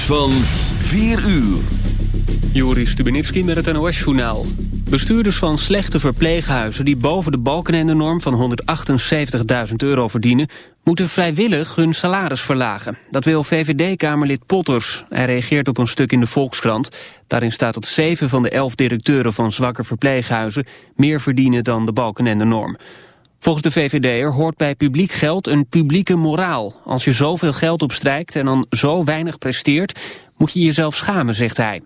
van 4 uur. Joris Stubenitski met het NOS-journaal. Bestuurders van slechte verpleeghuizen die boven de balkenendenorm van 178.000 euro verdienen... moeten vrijwillig hun salaris verlagen. Dat wil VVD-kamerlid Potters. Hij reageert op een stuk in de Volkskrant. Daarin staat dat zeven van de elf directeuren van zwakke verpleeghuizen... meer verdienen dan de balkenendenorm. Volgens de VVD'er hoort bij publiek geld een publieke moraal. Als je zoveel geld opstrijkt en dan zo weinig presteert... moet je jezelf schamen, zegt hij.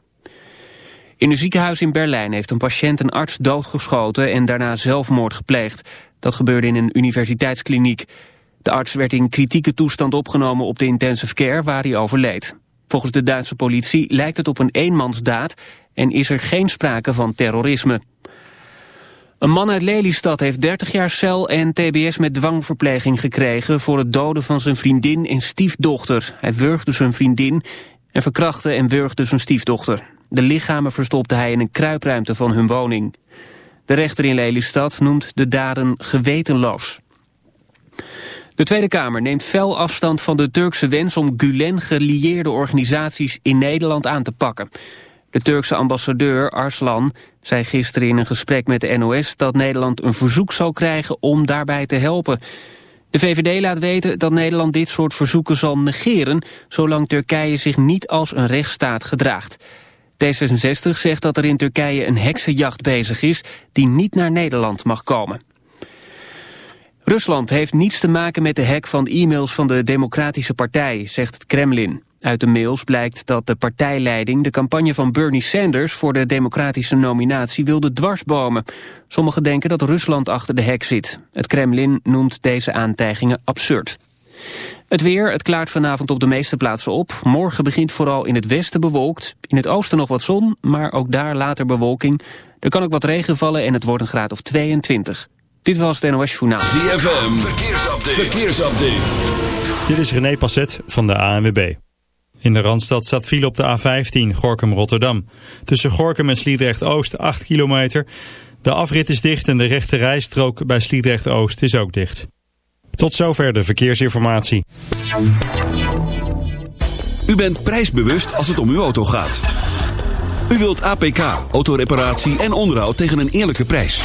In een ziekenhuis in Berlijn heeft een patiënt een arts doodgeschoten en daarna zelfmoord gepleegd. Dat gebeurde in een universiteitskliniek. De arts werd in kritieke toestand opgenomen op de intensive care waar hij overleed. Volgens de Duitse politie lijkt het op een eenmansdaad en is er geen sprake van terrorisme. Een man uit Lelystad heeft 30 jaar cel en tbs met dwangverpleging gekregen... voor het doden van zijn vriendin en stiefdochter. Hij wurgde zijn vriendin en verkrachtte en wurgde zijn stiefdochter. De lichamen verstopte hij in een kruipruimte van hun woning. De rechter in Lelystad noemt de daden gewetenloos. De Tweede Kamer neemt fel afstand van de Turkse wens om Gulen gelieerde organisaties in Nederland aan te pakken. De Turkse ambassadeur Arslan zei gisteren in een gesprek met de NOS dat Nederland een verzoek zal krijgen om daarbij te helpen. De VVD laat weten dat Nederland dit soort verzoeken zal negeren zolang Turkije zich niet als een rechtsstaat gedraagt. D66 zegt dat er in Turkije een heksenjacht bezig is die niet naar Nederland mag komen. Rusland heeft niets te maken met de hack van e-mails van de Democratische Partij, zegt het Kremlin. Uit de mails blijkt dat de partijleiding de campagne van Bernie Sanders voor de democratische nominatie wilde dwarsbomen. Sommigen denken dat Rusland achter de hek zit. Het Kremlin noemt deze aantijgingen absurd. Het weer, het klaart vanavond op de meeste plaatsen op. Morgen begint vooral in het westen bewolkt. In het oosten nog wat zon, maar ook daar later bewolking. Er kan ook wat regen vallen en het wordt een graad of 22. Dit was het NOS Journaal. ZFM, verkeersupdate. verkeersupdate. Dit is René Passet van de ANWB. In de Randstad staat file op de A15, Gorkum-Rotterdam. Tussen Gorkum en Sliedrecht-Oost 8 kilometer. De afrit is dicht en de rechte rijstrook bij Sliedrecht-Oost is ook dicht. Tot zover de verkeersinformatie. U bent prijsbewust als het om uw auto gaat. U wilt APK, autoreparatie en onderhoud tegen een eerlijke prijs.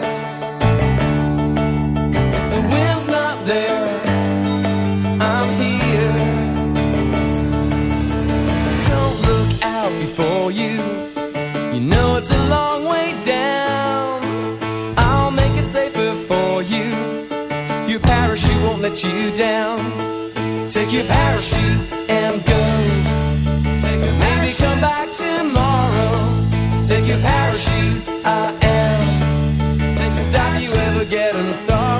let you down. Take your parachute and go. Take a Maybe come back tomorrow. Take your parachute, I am. Take the stop you ever get getting sorry.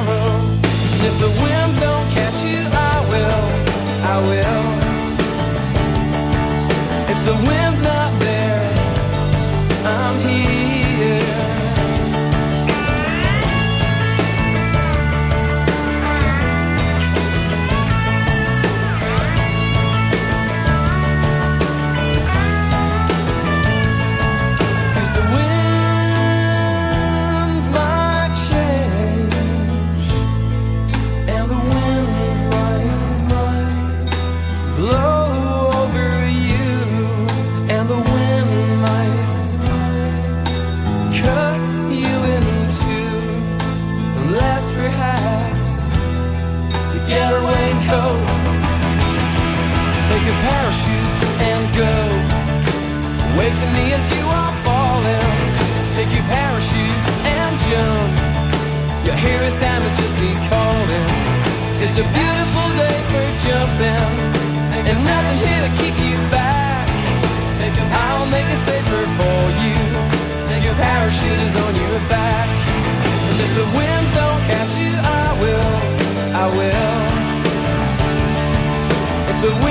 the wind.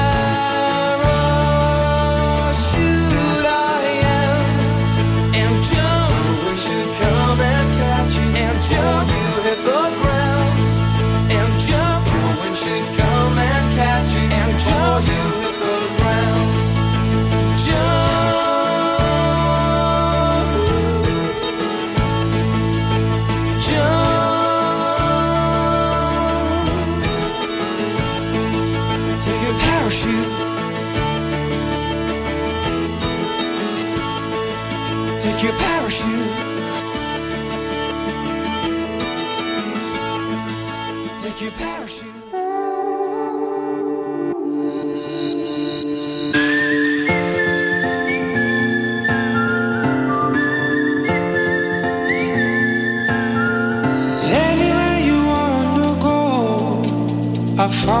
I found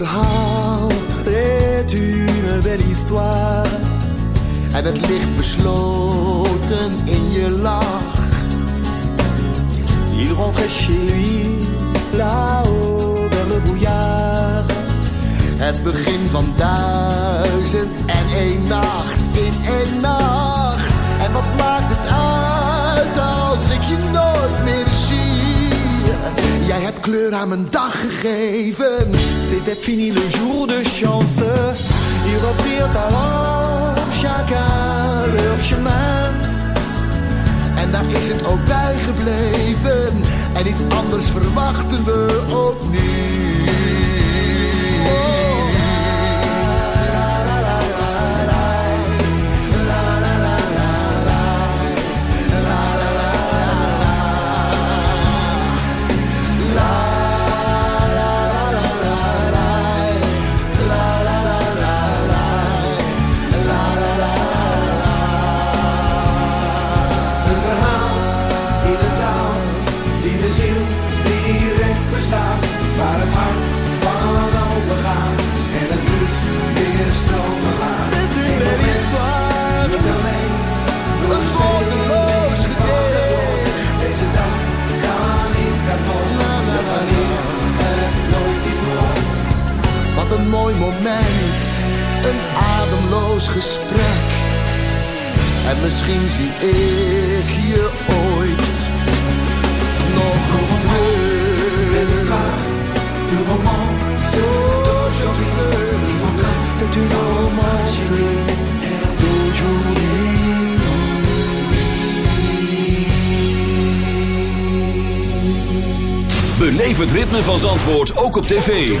Verhaal, c'est une belle histoire. En het ligt besloten in je lach. Il rentrait chez lui, là-haut, vers le brouillard. Het begin van duizend en één nacht Kleur aan mijn dag gegeven. C'était fini le jour de chance. Ils reprirent alors chacun leur chemin. En daar is het ook bij gebleven. En iets anders verwachten we ook mooi moment, een ademloos gesprek. En misschien zie ik je ooit nog terug. Du romance d'aujourd'hui, C'est une romance Beleef het ritme van Zandvoort ook op tv.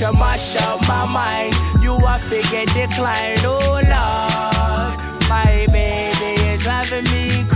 You mash up my mind. You are figure decline. Oh, Lord. My baby is driving me crazy.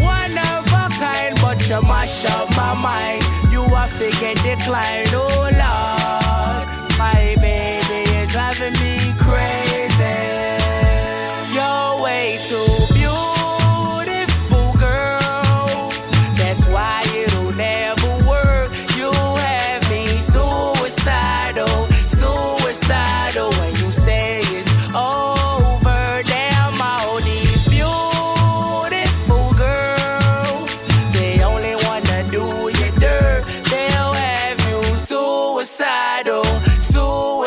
of a you mash up my mind. You are fake and decline, oh Lord.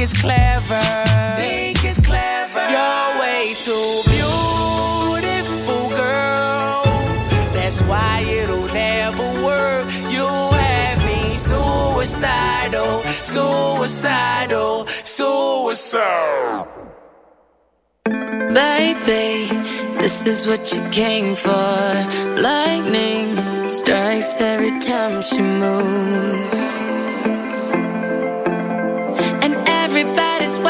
it's clever. Think it's clever. You're way too beautiful, girl. That's why it'll never work. You have me suicidal, suicidal, suicidal. Baby, this is what you came for. Lightning strikes every time she moves.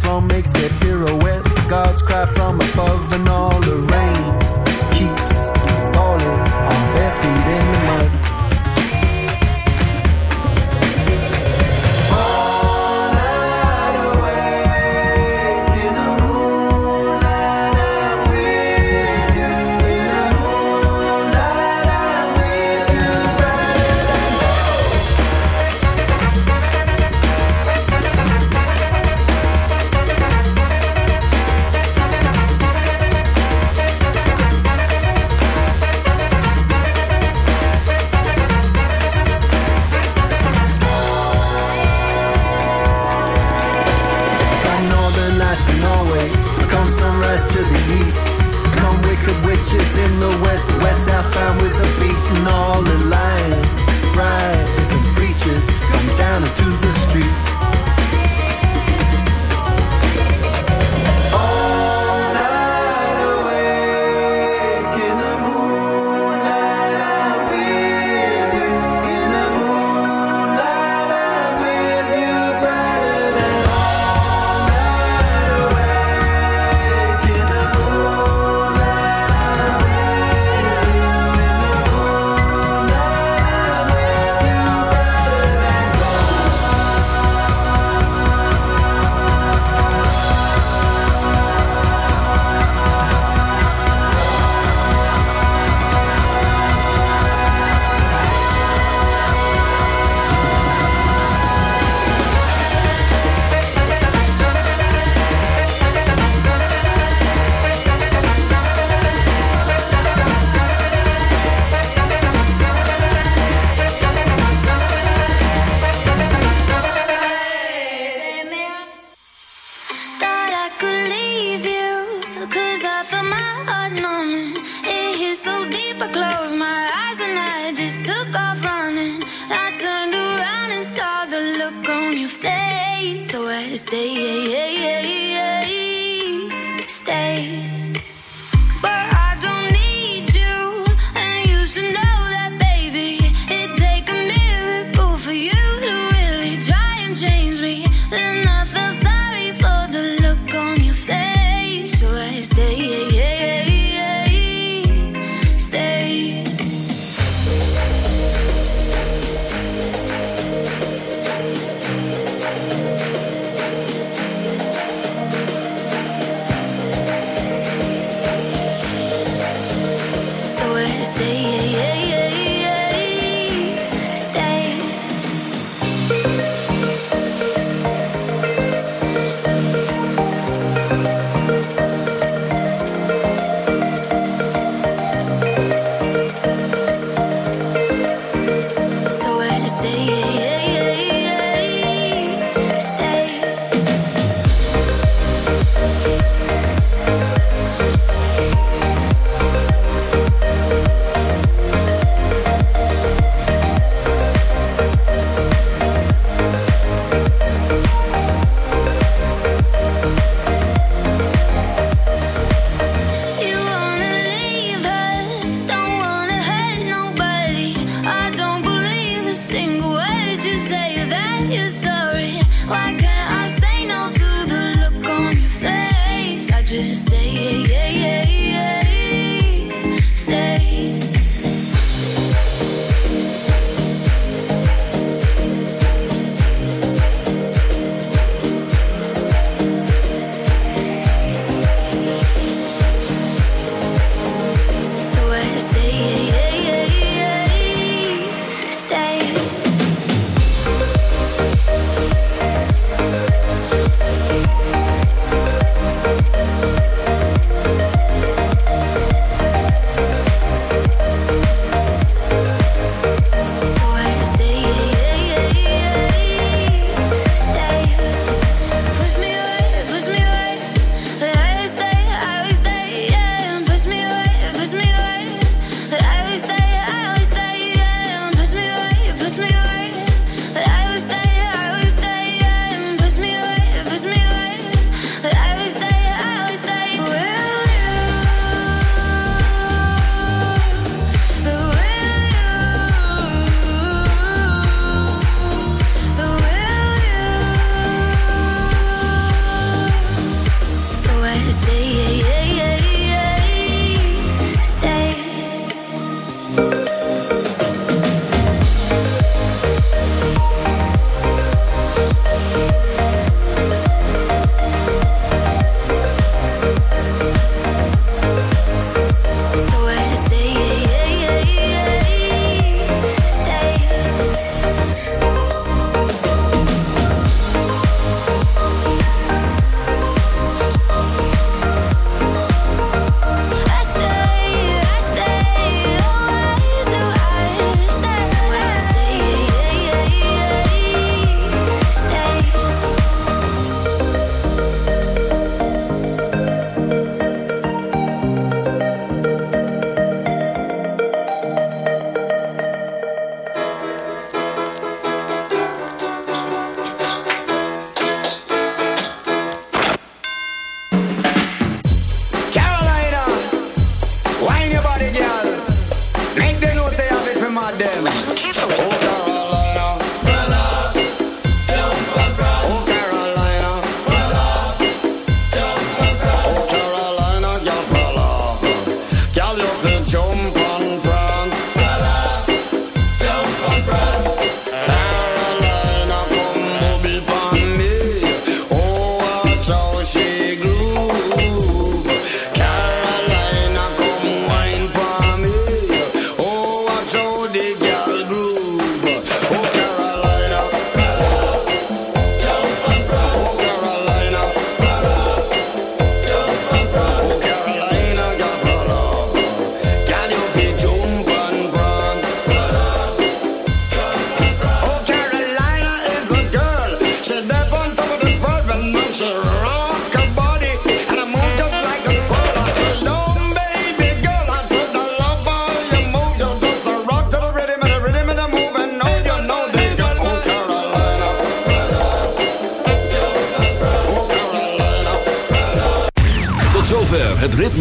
This one makes it pirouette. Gods cry from above and all the rain.